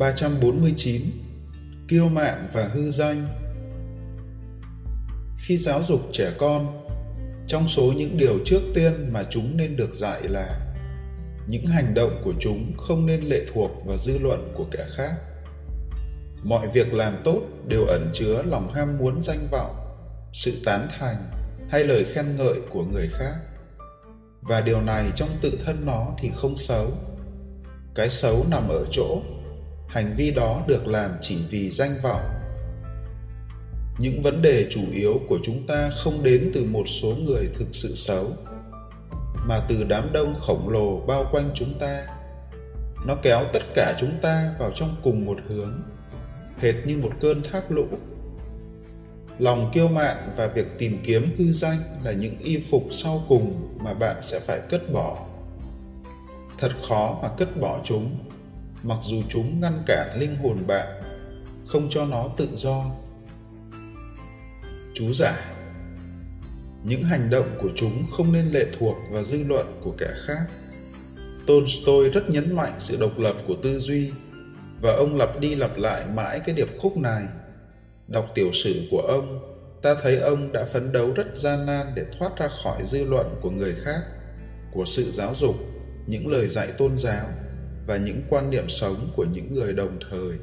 349 Kiêu mạn và hư danh Khi giáo dục trẻ con, trong số những điều trước tiên mà chúng nên được dạy là những hành động của chúng không nên lệ thuộc vào dư luận của kẻ khác. Mọi việc làm tốt đều ẩn chứa lòng ham muốn danh vọng, sự tán thành hay lời khen ngợi của người khác. Và điều này trong tự thân nó thì không xấu. Cái xấu nằm ở chỗ hành vi đó được làm chỉ vì danh vọng. Những vấn đề chủ yếu của chúng ta không đến từ một số người thực sự xấu, mà từ đám đông khổng lồ bao quanh chúng ta. Nó kéo tất cả chúng ta vào trong cùng một hướng, hệt như một cơn thác lũ. Lòng kiêu mạn và việc tìm kiếm hư danh là những y phục sau cùng mà bạn sẽ phải cất bỏ. Thật khó mà cất bỏ chúng mặc dù chúng ngăn cản linh hồn bạn, không cho nó tự do. Chú giải những hành động của chúng không nên lệ thuộc vào dư luận của kẻ khác. Tolstoy rất nhấn mạnh sự độc lập của tư duy và ông lặp đi lặp lại mãi cái điệp khúc này. Đọc tiểu sử của ông, ta thấy ông đã phấn đấu rất gian nan để thoát ra khỏi dư luận của người khác, của sự giáo dục, những lời dạy tôn giáo và những quan niệm sống của những người đồng thời.